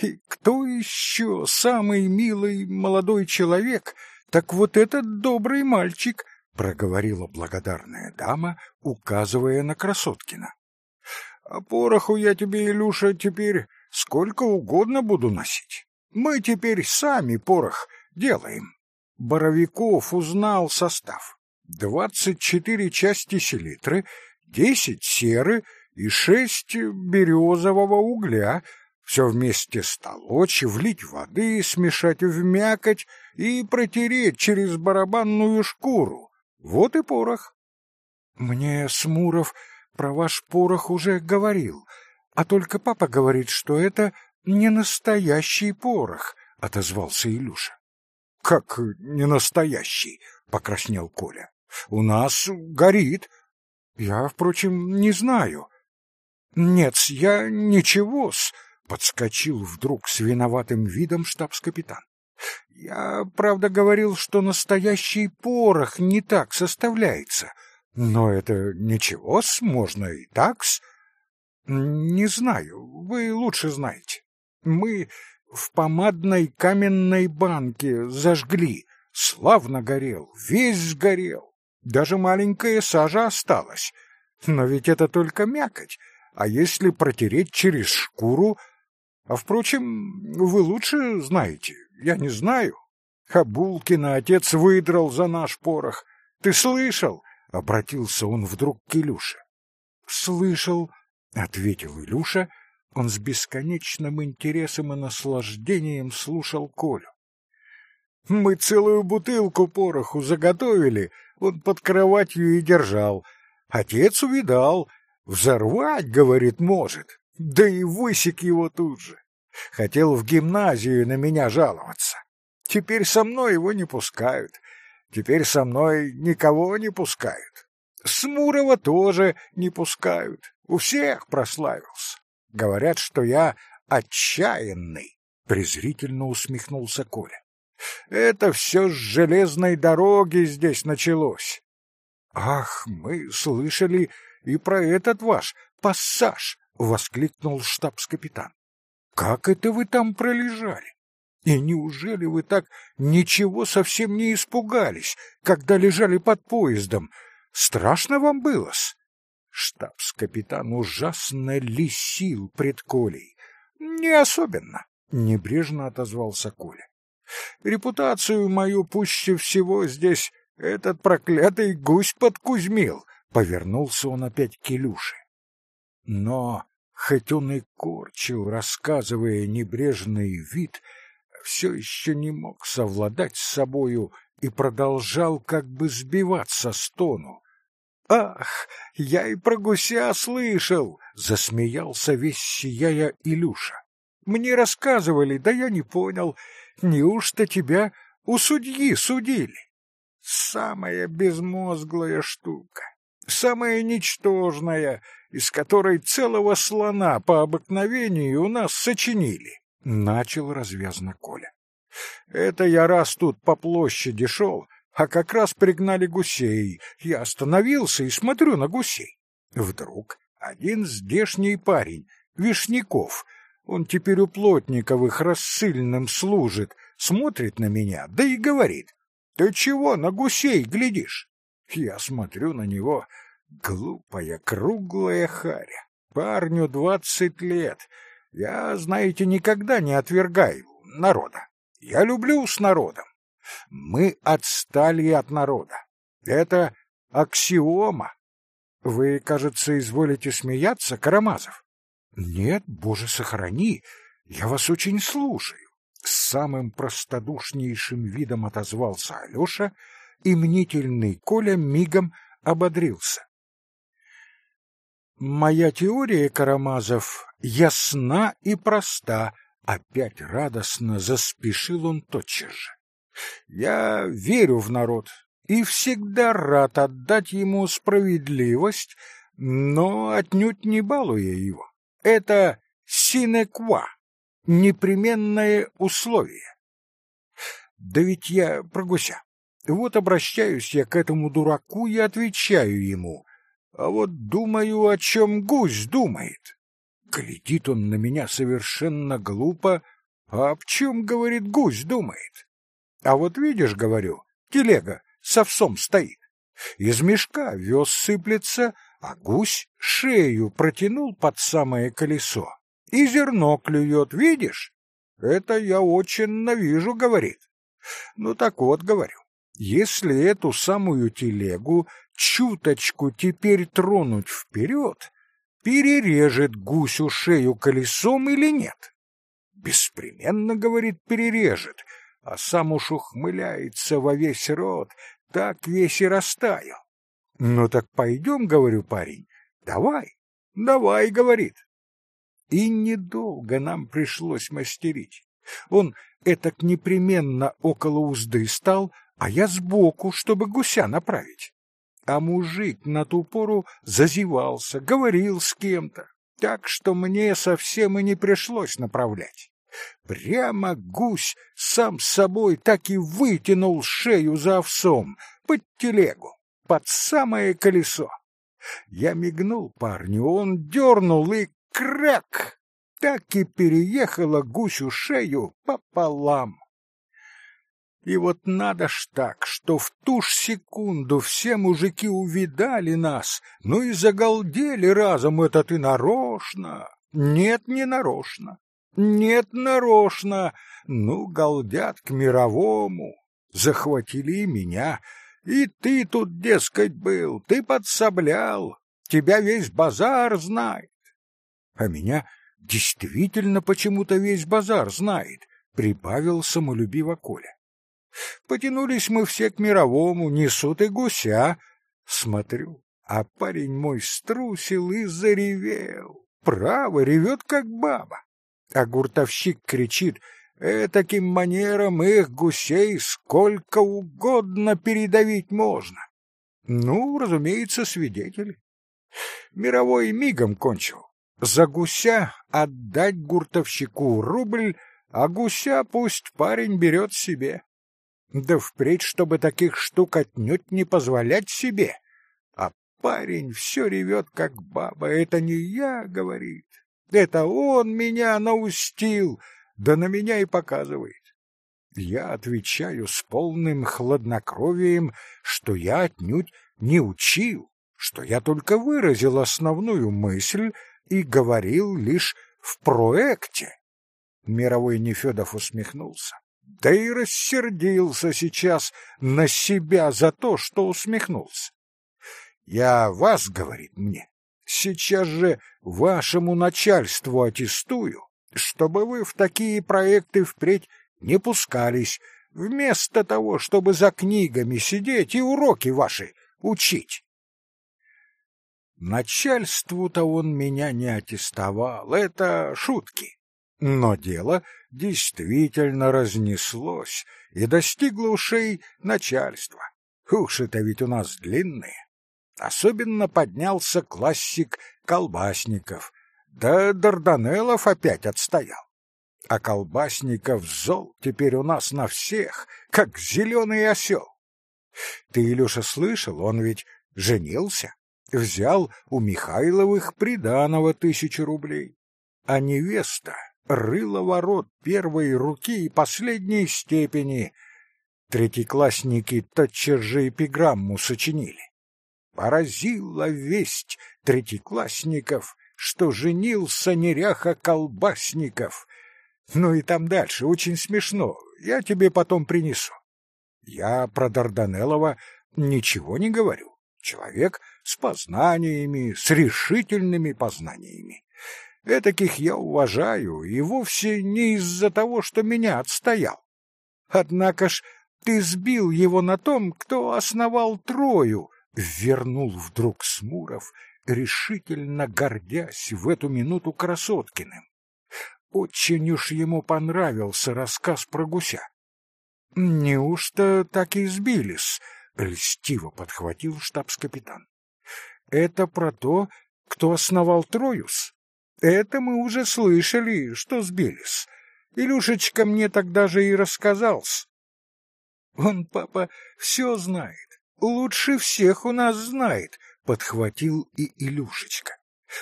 И кто еще самый милый молодой человек, так вот этот добрый мальчик —— проговорила благодарная дама, указывая на Красоткина. — А пороху я тебе, Илюша, теперь сколько угодно буду носить. Мы теперь сами порох делаем. Боровиков узнал состав. Двадцать четыре части селитры, десять серы и шесть березового угля — все вместе столочь, влить воды, смешать в мякоть и протереть через барабанную шкуру. Вот и порох. Мне Смуров про ваш порох уже говорил, а только папа говорит, что это не настоящий порох, — отозвался Илюша. — Как не настоящий? — покраснел Коля. — У нас горит. Я, впрочем, не знаю. — Нет, я ничего-с, — подскочил вдруг с виноватым видом штабс-капитан. Я, правда, говорил, что настоящий порох не так составляется, но это ничего-с, можно и так-с. Не знаю, вы лучше знаете. Мы в помадной каменной банке зажгли, славно горел, весь сгорел, даже маленькая сажа осталась. Но ведь это только мякоть, а если протереть через шкуру... А, впрочем, вы лучше знаете, я не знаю. Хабулкина отец выдрал за наш порох. Ты слышал? — обратился он вдруг к Илюше. — Слышал, — ответил Илюша. Он с бесконечным интересом и наслаждением слушал Колю. — Мы целую бутылку пороху заготовили, он под кроватью и держал. Отец увидал. Взорвать, говорит, может. Да и высек его тут же. Хотел в гимназию на меня жаловаться. Теперь со мной его не пускают. Теперь со мной никого не пускают. Смурова тоже не пускают. У всех прославился. Говорят, что я отчаянный. Презрительно усмехнулся Коля. Это все с железной дороги здесь началось. Ах, мы слышали и про этот ваш пассаж, воскликнул штабс-капитан. Как это вы там пролежали? И неужели вы так ничего совсем не испугались, когда лежали под поездом? Страшно вам было-с? Штабс-капитан ужасно лисил пред Колей. Не особенно, небрежно отозвался Коля. Репутацию мою пуще всего здесь этот проклятый гусь подкузмил, Повернулся он опять к Илюше. Но, хоть он и корчил, рассказывая небрежный вид, все еще не мог совладать с собою и продолжал как бы сбиваться с тону. «Ах, я и про гуся слышал!» — засмеялся весь сияя Илюша. «Мне рассказывали, да я не понял. Неужто тебя у судьи судили?» «Самая безмозглая штука, самая ничтожная, из которой целого слона по обыкновению у нас сочинили», — начал развязно Коля. «Это я раз тут по площади шел, а как раз пригнали гусей. Я остановился и смотрю на гусей. Вдруг один здешний парень, Вишняков, он теперь у Плотниковых рассыльным служит, смотрит на меня, да и говорит, «Ты чего на гусей глядишь?» Я смотрю на него, глупая, круглая харя. Парню двадцать лет. Я, знаете, никогда не отвергаю народа. Я люблю с народом. Мы отстали от народа. Это аксиома. Вы, кажется, изволите смеяться, Карамазов? Нет, боже, сохрани, я вас очень слушаю. С самым простодушнейшим видом отозвался Алёша, и мнительный Коля мигом ободрился. Моя теория, Карамазов, ясна и проста. Опять радостно заспешил он тотчас же. Я верю в народ и всегда рад отдать ему справедливость, но отнюдь не балуя его. Это синеква, непременное условие. Да ведь я про гуся. Вот обращаюсь я к этому дураку и отвечаю ему. А вот думаю, о чем гусь думает. Глядит он на меня совершенно глупо. А об чем, говорит, гусь думает? А вот видишь, говорю, телега с овсом стоит. Из мешка вез сыплется, а гусь шею протянул под самое колесо. И зерно клюет, видишь? Это я очень навижу, говорит. Ну так вот, говорю, если эту самую телегу чуточку теперь тронуть вперед, перережет гусю шею колесом или нет? Беспременно, говорит, перережет, а сам уж ухмыляется во весь рот, так весь и растаял. Ну так пойдем, говорю, парень, давай, давай, говорит. И недолго нам пришлось мастерить. Он этак непременно около узды стал, а я сбоку, чтобы гуся направить. А мужик на ту пору зазевался, говорил с кем-то, так что мне совсем и не пришлось направлять. Прямо гусь сам собой так и вытянул шею за овсом, под телегу, под самое колесо. Я мигнул парню, он дернул и крак! Так и переехала гусю шею пополам. И вот надо ж так, что в ту ж секунду все мужики увидали нас, ну и загалдели разом, это ты нарочно. Нет, не нарочно. Нет, нарочно. Ну, галдят к мировому. Захватили меня. И ты тут, дескать, был, ты подсоблял. Тебя весь базар знает. А меня действительно почему-то весь базар знает, прибавил самолюбиво Коля. Потянулись мы все к мировому, несут и гуся. Смотрю, а парень мой струсил и заревел. Право, ревет, как баба а гуртовщик кричит «Этаким манером их гусей сколько угодно передавить можно». Ну, разумеется, свидетели. Мировой мигом кончил. За гуся отдать гуртовщику рубль, а гуся пусть парень берет себе. Да впредь, чтобы таких штук отнюдь не позволять себе. А парень все ревет, как баба. Это не я, говорит. Это он меня наустил, да на меня и показывает. Я отвечаю с полным хладнокровием, что я отнюдь не учил, что я только выразил основную мысль и говорил лишь в проекте. Мировой Нефедов усмехнулся. Да и рассердился сейчас на себя за то, что усмехнулся. Я вас, говорит мне, сейчас же вашему начальству аттестую, чтобы вы в такие проекты впредь не пускались, вместо того, чтобы за книгами сидеть и уроки ваши учить. Начальству-то он меня не аттестовал, это шутки. Но дело действительно разнеслось и достигло ушей начальства. Уши-то ведь у нас длинные. Особенно поднялся классик Колбасников, да Дарданеллов опять отстоял. А Колбасников зол теперь у нас на всех, как зеленый осел. Ты, Илюша, слышал, он ведь женился, взял у Михайловых приданого тысячи рублей. А невеста рыла ворот первой руки и последней степени. Третьеклассники тотчас же эпиграмму сочинили. Поразила весть третьеклассников, что женился неряха колбасников. Ну и там дальше, очень смешно, я тебе потом принесу. Я про Дарданеллова ничего не говорю. Человек с познаниями, с решительными познаниями. Этаких я уважаю, и вовсе не из-за того, что меня отстоял. Однако ж ты сбил его на том, кто основал Трою, вернул вдруг Смуров, решительно гордясь в эту минуту Красоткиным. Очень уж ему понравился рассказ про гуся. «Неужто так и сбились?» — льстиво подхватил штабс-капитан. «Это про то, кто основал Троюс? Это мы уже слышали, что сбились. Илюшечка мне тогда же и рассказался. Он, папа, все знает, лучше всех у нас знает, подхватил и Илюшечка.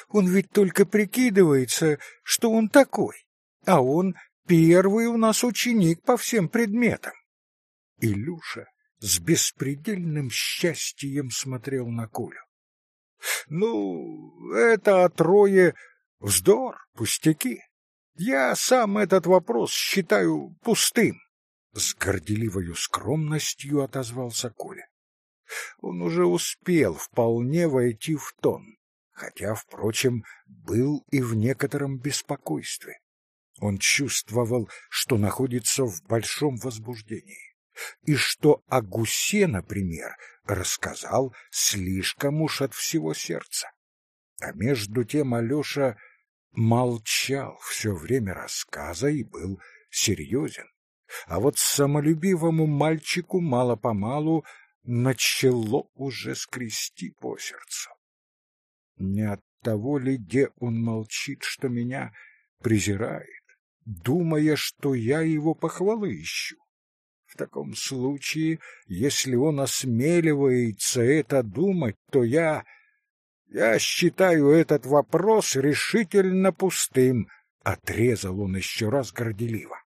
Он ведь только прикидывается, что он такой, а он первый у нас ученик по всем предметам. Илюша с беспредельным счастьем смотрел на Колю. Ну, это о трое вздор, пустяки. Я сам этот вопрос считаю пустым. С горделивою скромностью отозвался Коля. Он уже успел вполне войти в тон, хотя, впрочем, был и в некотором беспокойстве. Он чувствовал, что находится в большом возбуждении, и что о гусе, например, рассказал слишком уж от всего сердца. А между тем Алеша молчал все время рассказа и был серьезен. А вот самолюбивому мальчику мало-помалу начало уже скрести по сердцу. Не от того ли, где он молчит, что меня презирает, думая, что я его похвалы ищу? В таком случае, если он осмеливается это думать, то я... Я считаю этот вопрос решительно пустым, — отрезал он еще раз горделиво.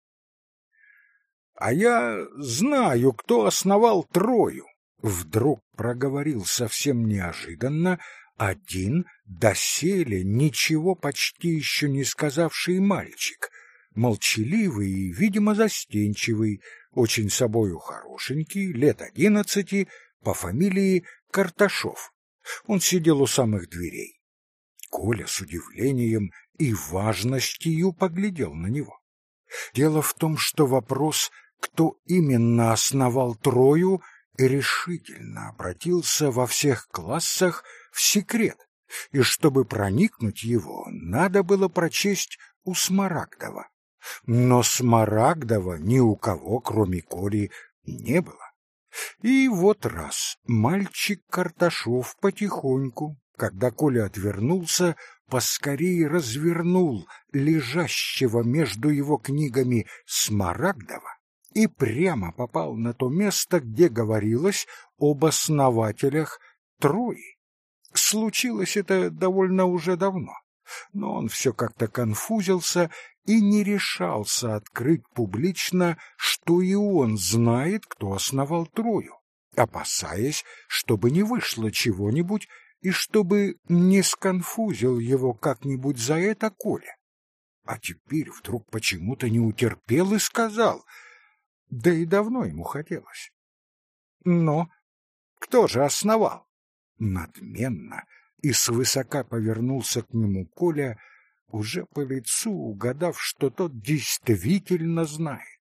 А я знаю, кто основал Трою. Вдруг проговорил совсем неожиданно один доселе ничего почти еще не сказавший мальчик, молчаливый и, видимо, застенчивый, очень собою хорошенький, лет одиннадцати, по фамилии Карташов. Он сидел у самых дверей. Коля с удивлением и важностью поглядел на него. Дело в том, что вопрос кто именно основал Трою, решительно обратился во всех классах в секрет, и чтобы проникнуть его, надо было прочесть у Смарагдова. Но Смарагдова ни у кого, кроме Кори, не было. И вот раз мальчик Карташов потихоньку, когда Коля отвернулся, поскорее развернул лежащего между его книгами Смарагдова и прямо попал на то место, где говорилось об основателях Трои. Случилось это довольно уже давно, но он все как-то конфузился и не решался открыть публично, что и он знает, кто основал Трою, опасаясь, чтобы не вышло чего-нибудь и чтобы не сконфузил его как-нибудь за это Коля. А теперь вдруг почему-то не утерпел и сказал — да и давно ему хотелось. Но кто же основал? Надменно и свысока повернулся к нему Коля, уже по лицу угадав, что тот действительно знает.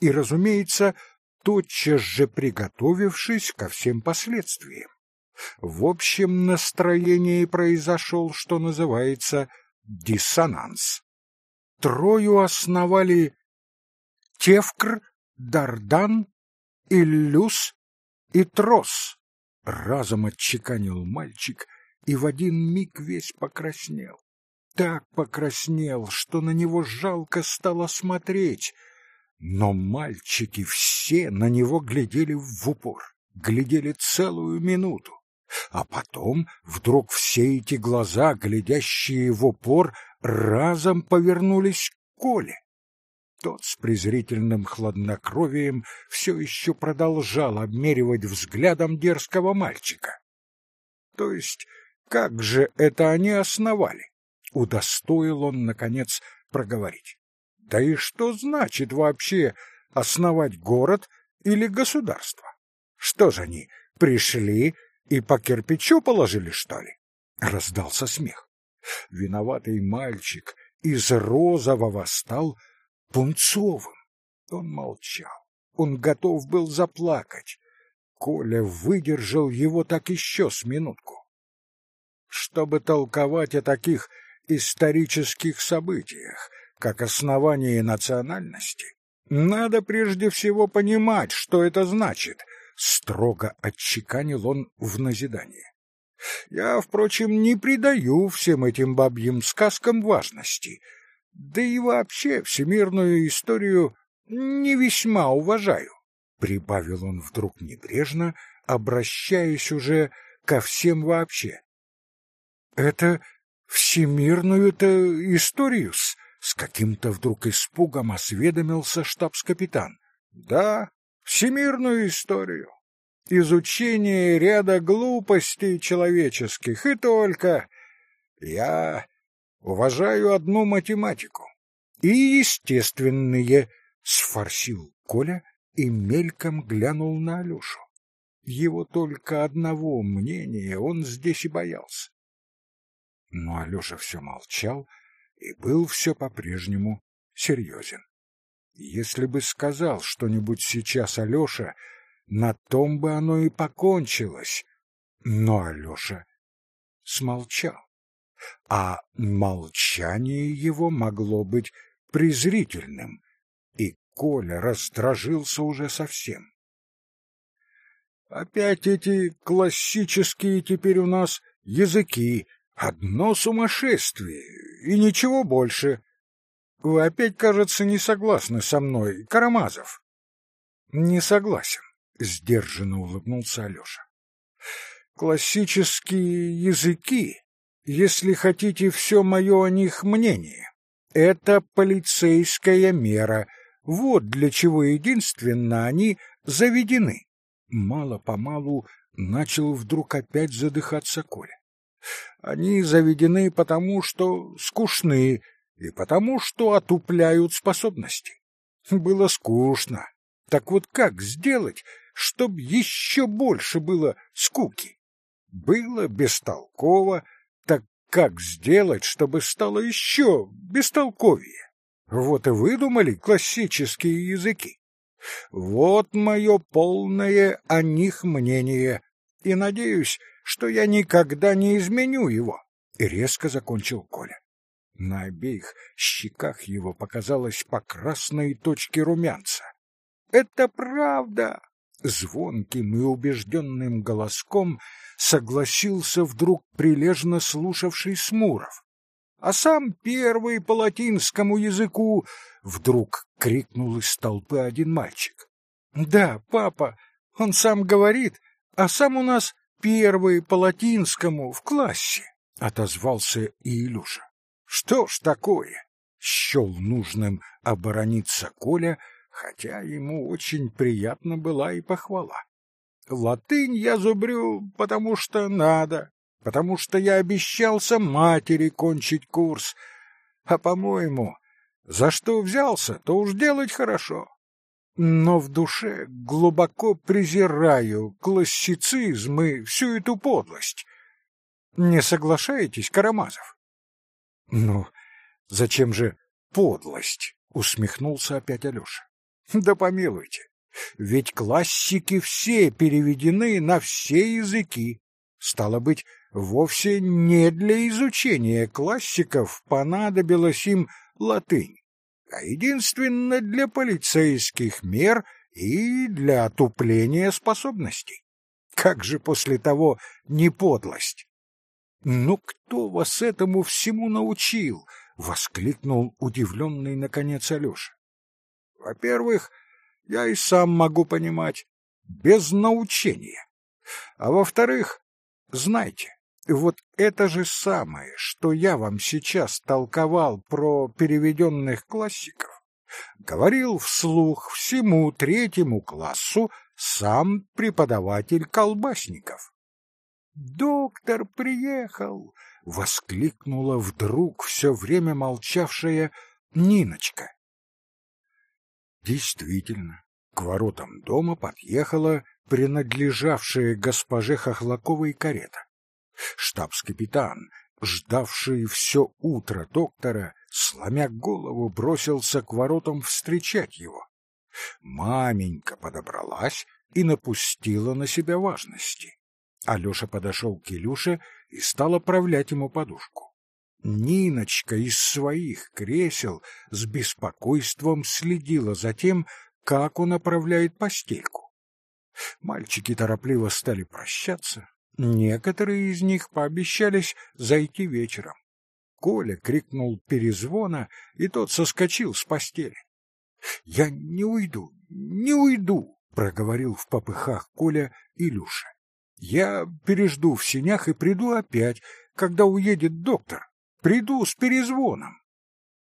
И, разумеется, тотчас же приготовившись ко всем последствиям. В общем настроении произошел, что называется, диссонанс. Трою основали Тевкр, Дардан, Иллюс и Трос. Разом отчеканил мальчик и в один миг весь покраснел. Так покраснел, что на него жалко стало смотреть. Но мальчики все на него глядели в упор, глядели целую минуту. А потом вдруг все эти глаза, глядящие в упор, разом повернулись к Коле. Тот с презрительным хладнокровием все еще продолжал обмеривать взглядом дерзкого мальчика. То есть, как же это они основали? Удостоил он, наконец, проговорить. Да и что значит вообще основать город или государство? Что же они, пришли и по кирпичу положили, что ли? Раздался смех. Виноватый мальчик из розового стал пунцовым. Он молчал. Он готов был заплакать. Коля выдержал его так еще с минутку. Чтобы толковать о таких исторических событиях, как основание национальности, надо прежде всего понимать, что это значит, строго отчеканил он в назидание. Я, впрочем, не придаю всем этим бабьим сказкам важности, да и вообще всемирную историю не весьма уважаю, прибавил он вдруг небрежно, обращаясь уже ко всем вообще. Это всемирную-то историю-с, с каким-то вдруг испугом осведомился штабс-капитан. Да, всемирную историю. Изучение ряда глупостей человеческих, и только... Я Уважаю одну математику. И естественные, — сфорсил Коля и мельком глянул на Алешу. Его только одного мнения он здесь и боялся. Но Алеша все молчал и был все по-прежнему серьезен. Если бы сказал что-нибудь сейчас Алеша, на том бы оно и покончилось. Но Алеша смолчал а молчание его могло быть презрительным, и Коля раздражился уже совсем. Опять эти классические теперь у нас языки, одно сумасшествие и ничего больше. Вы опять, кажется, не согласны со мной, Карамазов. Не согласен, сдержанно улыбнулся Алёша. Классические языки если хотите все мое о них мнение. Это полицейская мера. Вот для чего единственно они заведены. Мало-помалу начал вдруг опять задыхаться Коля. Они заведены потому, что скучны, и потому, что отупляют способности. Было скучно. Так вот как сделать, чтобы еще больше было скуки? Было бестолково, как сделать, чтобы стало еще бестолковее? Вот и выдумали классические языки. Вот мое полное о них мнение, и надеюсь, что я никогда не изменю его. И резко закончил Коля. На обеих щеках его показалось по красной точке румянца. Это правда, звонким и убежденным голоском согласился вдруг прилежно слушавший Смуров. А сам первый по латинскому языку вдруг крикнул из толпы один мальчик. Да, папа, он сам говорит, а сам у нас первый по латинскому в классе, отозвался и Илюша. Что ж такое? Счел нужным оборониться Коля, хотя ему очень приятна была и похвала. Латынь я зубрю, потому что надо, потому что я обещался матери кончить курс. А, по-моему, за что взялся, то уж делать хорошо. но в душе глубоко презираю классицизм и всю эту подлость. Не соглашаетесь, Карамазов? — Ну, зачем же подлость? — усмехнулся опять Алеша. — Да помилуйте, ведь классики все переведены на все языки. Стало быть, вовсе не для изучения классиков понадобилась им латынь, а единственно для полицейских мер и для отупления способностей. Как же после того не подлость? «Ну кто вас этому всему научил?» — воскликнул удивленный, наконец, Алеша. «Во-первых, я и сам могу понимать, без научения. А во-вторых, знайте, вот это же самое, что я вам сейчас толковал про переведенных классиков, говорил вслух всему третьему классу сам преподаватель Колбасников. «Доктор приехал!» — воскликнула вдруг все время молчавшая Ниночка. Действительно, к воротам дома подъехала принадлежавшая госпоже Хохлаковой карета. Штабс-капитан, ждавший все утро доктора, сломя голову, бросился к воротам встречать его. Маменька подобралась и напустила на себя важности. Алеша подошел к Илюше и стал оправлять ему подушку. Ниночка из своих кресел с беспокойством следила за тем, как он оправляет постельку. Мальчики торопливо стали прощаться. Некоторые из них пообещались зайти вечером. Коля крикнул перезвона, и тот соскочил с постели. — Я не уйду, не уйду, — проговорил в попыхах Коля Илюша. — Я пережду в сенях и приду опять, когда уедет доктор. Приду с перезвоном.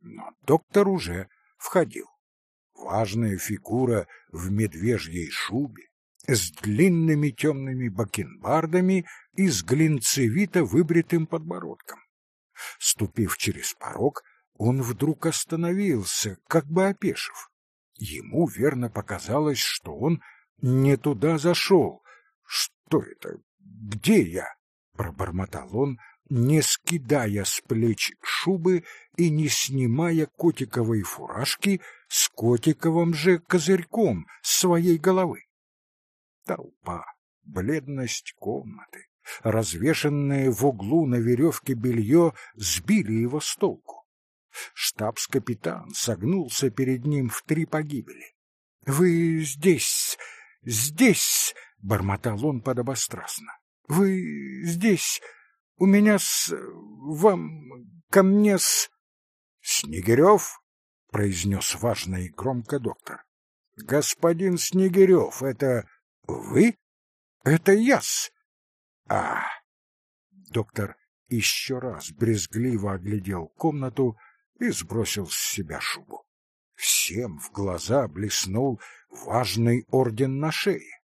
Но доктор уже входил. Важная фигура в медвежьей шубе, с длинными темными бакенбардами и с глинцевито выбритым подбородком. Ступив через порог, он вдруг остановился, как бы опешив. Ему верно показалось, что он не туда зашел. «Что это? Где я?» — пробормотал он, не скидая с плеч шубы и не снимая котиковой фуражки с котиковым же козырьком с своей головы. Толпа, бледность комнаты, развешенное в углу на веревке белье сбили его с толку. Штабс-капитан согнулся перед ним в три погибели. — Вы здесь, здесь, — бормотал он подобострастно. — Вы здесь, у меня с... вам... ко мне с... — Снегирев? — произнес важно и громко доктор. — Господин Снегирев, это вы? Это яс. А. Доктор еще раз брезгливо оглядел комнату и сбросил с себя шубу. Всем в глаза блеснул важный орден на шее.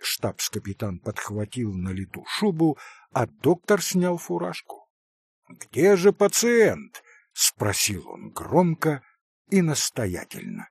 Штабс-капитан подхватил на лету шубу, а доктор снял фуражку. — Где же пациент? — спросил он громко и настоятельно.